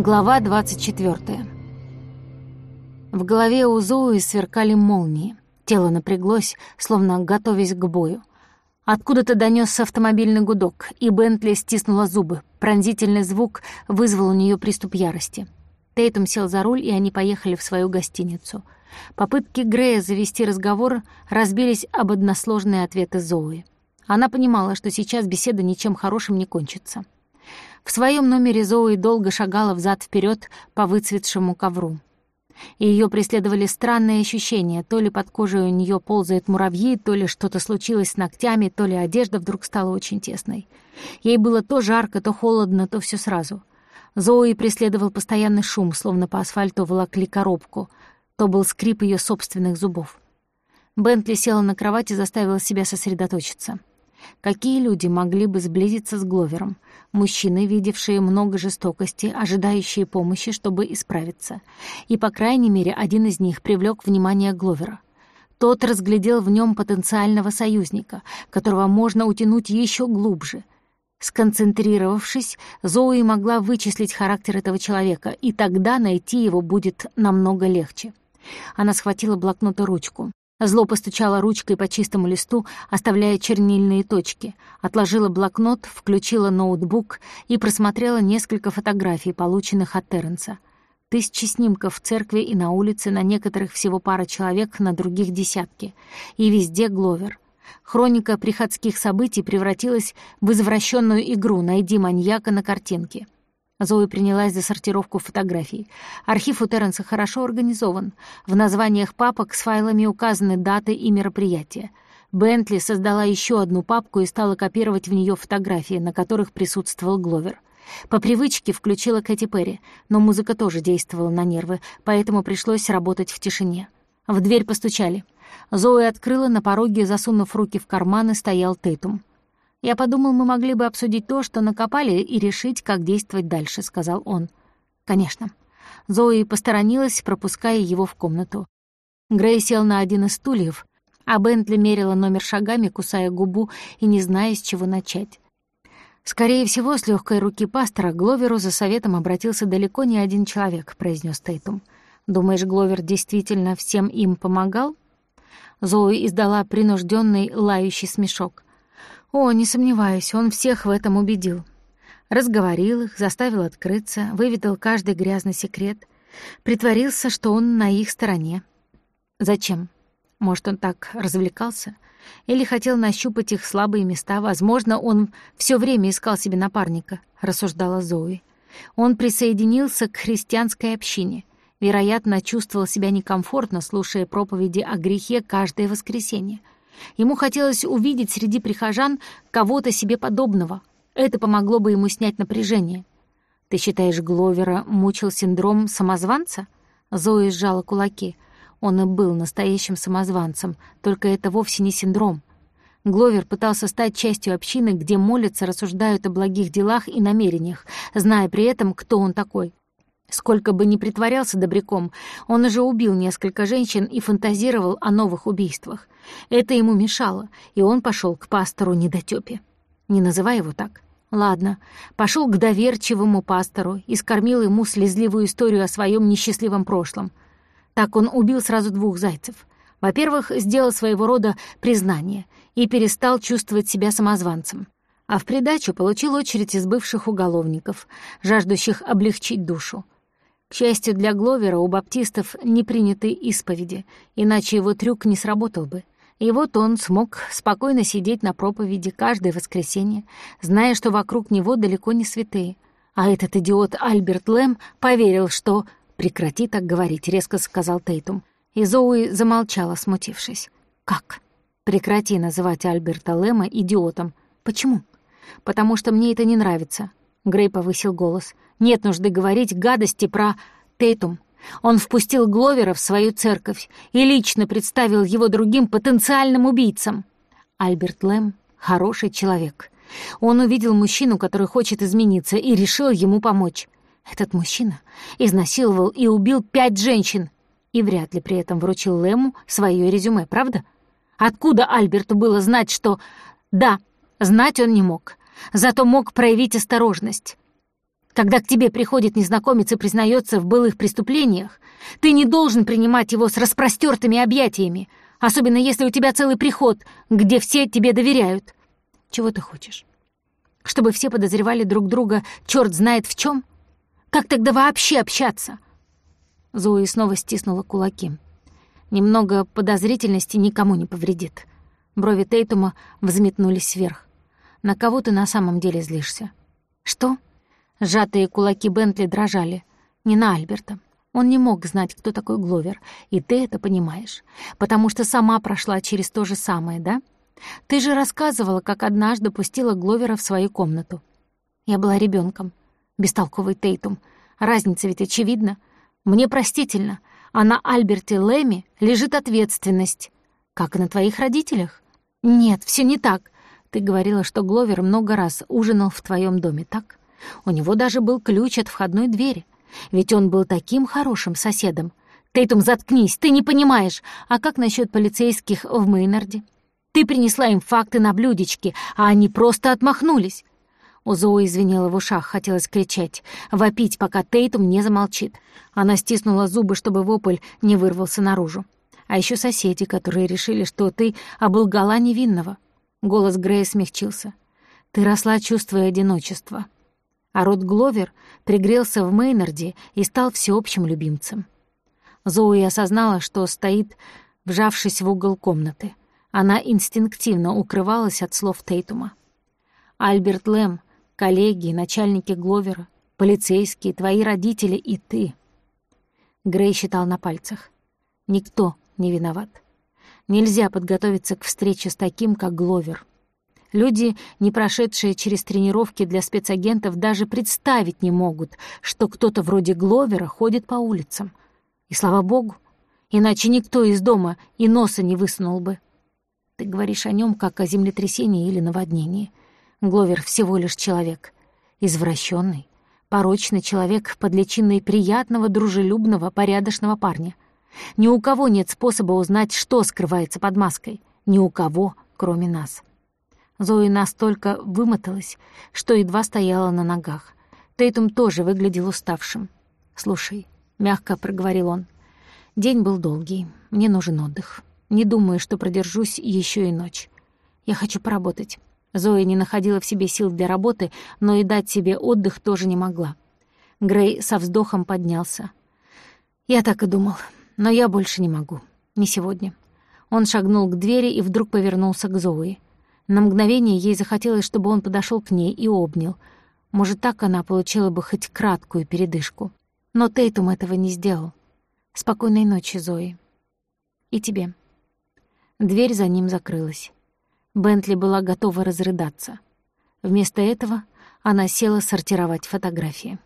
Глава 24. В голове у Зои сверкали молнии. Тело напряглось, словно готовясь к бою. Откуда-то донесся автомобильный гудок, и Бентли стиснула зубы. Пронзительный звук вызвал у нее приступ ярости. Тейтум сел за руль, и они поехали в свою гостиницу. Попытки Грея завести разговор разбились об односложные ответы Зои. Она понимала, что сейчас беседа ничем хорошим не кончится. В своем номере Зои долго шагала взад вперед по выцветшему ковру. Ее преследовали странные ощущения, то ли под кожей у нее ползают муравьи, то ли что-то случилось с ногтями, то ли одежда вдруг стала очень тесной. Ей было то жарко, то холодно, то все сразу. Зои преследовал постоянный шум, словно по асфальту волокли коробку. То был скрип ее собственных зубов. Бентли села на кровать и заставила себя сосредоточиться. Какие люди могли бы сблизиться с Гловером? Мужчины, видевшие много жестокости, ожидающие помощи, чтобы исправиться. И, по крайней мере, один из них привлек внимание Гловера. Тот разглядел в нем потенциального союзника, которого можно утянуть еще глубже. Сконцентрировавшись, Зои могла вычислить характер этого человека, и тогда найти его будет намного легче. Она схватила блокнот и ручку. Зло постучало ручкой по чистому листу, оставляя чернильные точки. Отложила блокнот, включила ноутбук и просмотрела несколько фотографий, полученных от Терренса. Тысячи снимков в церкви и на улице, на некоторых всего пара человек, на других десятки. И везде Гловер. Хроника приходских событий превратилась в извращенную игру «Найди маньяка» на картинке. Зои принялась за сортировку фотографий. Архив у Терренса хорошо организован. В названиях папок с файлами указаны даты и мероприятия. Бентли создала еще одну папку и стала копировать в нее фотографии, на которых присутствовал Гловер. По привычке включила Кэти Перри, но музыка тоже действовала на нервы, поэтому пришлось работать в тишине. В дверь постучали. Зои открыла, на пороге, засунув руки в карманы, стоял Тейтум. «Я подумал, мы могли бы обсудить то, что накопали, и решить, как действовать дальше», — сказал он. «Конечно». Зои посторонилась, пропуская его в комнату. Грей сел на один из стульев, а Бентли мерила номер шагами, кусая губу и не зная, с чего начать. «Скорее всего, с легкой руки пастора Гловеру за советом обратился далеко не один человек», — произнес Тейтум. «Думаешь, Гловер действительно всем им помогал?» Зои издала принужденный лающий смешок. О, не сомневаюсь, он всех в этом убедил. Разговорил их, заставил открыться, выведал каждый грязный секрет, притворился, что он на их стороне. Зачем? Может, он так развлекался? Или хотел нащупать их слабые места? Возможно, он все время искал себе напарника, рассуждала Зои. Он присоединился к христианской общине. Вероятно, чувствовал себя некомфортно, слушая проповеди о грехе каждое воскресенье. Ему хотелось увидеть среди прихожан кого-то себе подобного. Это помогло бы ему снять напряжение. «Ты считаешь, Гловера мучил синдром самозванца?» Зои сжала кулаки. Он и был настоящим самозванцем, только это вовсе не синдром. Гловер пытался стать частью общины, где молятся, рассуждают о благих делах и намерениях, зная при этом, кто он такой. Сколько бы ни притворялся добряком, он уже убил несколько женщин и фантазировал о новых убийствах. Это ему мешало, и он пошел к пастору недотёпе. Не называй его так. Ладно, пошел к доверчивому пастору и скормил ему слезливую историю о своем несчастливом прошлом. Так он убил сразу двух зайцев. Во-первых, сделал своего рода признание и перестал чувствовать себя самозванцем. А в придачу получил очередь из бывших уголовников, жаждущих облегчить душу. К счастью для Гловера, у баптистов не приняты исповеди, иначе его трюк не сработал бы. И вот он смог спокойно сидеть на проповеди каждое воскресенье, зная, что вокруг него далеко не святые. А этот идиот Альберт Лэм поверил, что... «Прекрати так говорить», — резко сказал Тейтум. И Зоуи замолчала, смутившись. «Как? Прекрати называть Альберта Лэма идиотом. Почему?» «Потому что мне это не нравится», — Грей повысил голос. Нет нужды говорить гадости про Тейтум. Он впустил Гловера в свою церковь и лично представил его другим потенциальным убийцам. Альберт Лэм — хороший человек. Он увидел мужчину, который хочет измениться, и решил ему помочь. Этот мужчина изнасиловал и убил пять женщин и вряд ли при этом вручил Лэму свое резюме, правда? Откуда Альберту было знать, что... Да, знать он не мог, зато мог проявить осторожность. Когда к тебе приходит незнакомец и признается в былых преступлениях, ты не должен принимать его с распростертыми объятиями, особенно если у тебя целый приход, где все тебе доверяют. Чего ты хочешь? Чтобы все подозревали друг друга черт знает в чем? Как тогда вообще общаться?» Зои снова стиснула кулаки. Немного подозрительности никому не повредит. Брови Тейтума взметнулись вверх. «На кого ты на самом деле злишься?» «Что?» Сжатые кулаки Бентли дрожали. Не на Альберта. Он не мог знать, кто такой Гловер, и ты это понимаешь, потому что сама прошла через то же самое, да? Ты же рассказывала, как однажды пустила Гловера в свою комнату. Я была ребенком, бестолковый Тейтум. Разница ведь очевидна. Мне простительно, а на Альберте Лэми лежит ответственность. Как и на твоих родителях. Нет, все не так. Ты говорила, что Гловер много раз ужинал в твоем доме, так? У него даже был ключ от входной двери. Ведь он был таким хорошим соседом. Тейтум, заткнись, ты не понимаешь. А как насчет полицейских в Мейнарде? Ты принесла им факты на блюдечке, а они просто отмахнулись. У Зои извинила в ушах, хотелось кричать, вопить, пока Тейтум не замолчит. Она стиснула зубы, чтобы вопль не вырвался наружу. А еще соседи, которые решили, что ты оболгала невинного. Голос Грея смягчился. Ты росла, чувствуя одиночество. А род Гловер пригрелся в Мейнарде и стал всеобщим любимцем. Зоуи осознала, что стоит, вжавшись в угол комнаты. Она инстинктивно укрывалась от слов Тейтума. Альберт Лэм коллеги, начальники Гловера, полицейские, твои родители и ты. Грей считал на пальцах. Никто не виноват. Нельзя подготовиться к встрече с таким, как Гловер. Люди, не прошедшие через тренировки для спецагентов, даже представить не могут, что кто-то вроде Гловера ходит по улицам. И слава богу, иначе никто из дома и носа не высунул бы. Ты говоришь о нем как о землетрясении или наводнении — Гловер всего лишь человек. Извращенный, порочный человек под личиной приятного, дружелюбного, порядочного парня. Ни у кого нет способа узнать, что скрывается под маской. Ни у кого, кроме нас. Зои настолько вымоталась, что едва стояла на ногах. Тейтум тоже выглядел уставшим. «Слушай», — мягко проговорил он, — «день был долгий, мне нужен отдых. Не думаю, что продержусь еще и ночь. Я хочу поработать. Зоя не находила в себе сил для работы, но и дать себе отдых тоже не могла. Грей со вздохом поднялся. «Я так и думал, но я больше не могу. Не сегодня». Он шагнул к двери и вдруг повернулся к Зои. На мгновение ей захотелось, чтобы он подошел к ней и обнял. Может, так она получила бы хоть краткую передышку. Но Тейтум этого не сделал. «Спокойной ночи, Зои. И тебе». Дверь за ним закрылась. Бентли была готова разрыдаться. Вместо этого она села сортировать фотографии.